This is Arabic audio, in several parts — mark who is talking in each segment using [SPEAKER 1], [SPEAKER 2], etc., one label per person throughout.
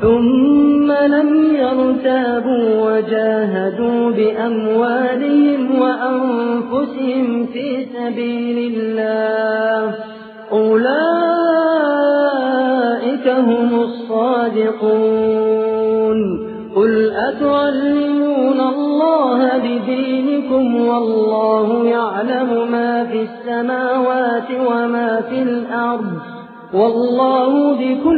[SPEAKER 1] ثم لم يرتابوا وجاهدوا بأموالهم وأنفسهم في سبيل الله. أولئك هم الصادقون. قل أتعلمون الله بدينكم والله يعلم ما في السماوات وما في الأرض. والله بكل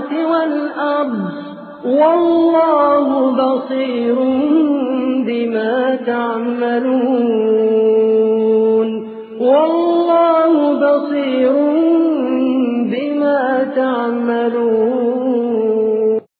[SPEAKER 1] السماوات والأرض والله بصير بما تعملون والله بصير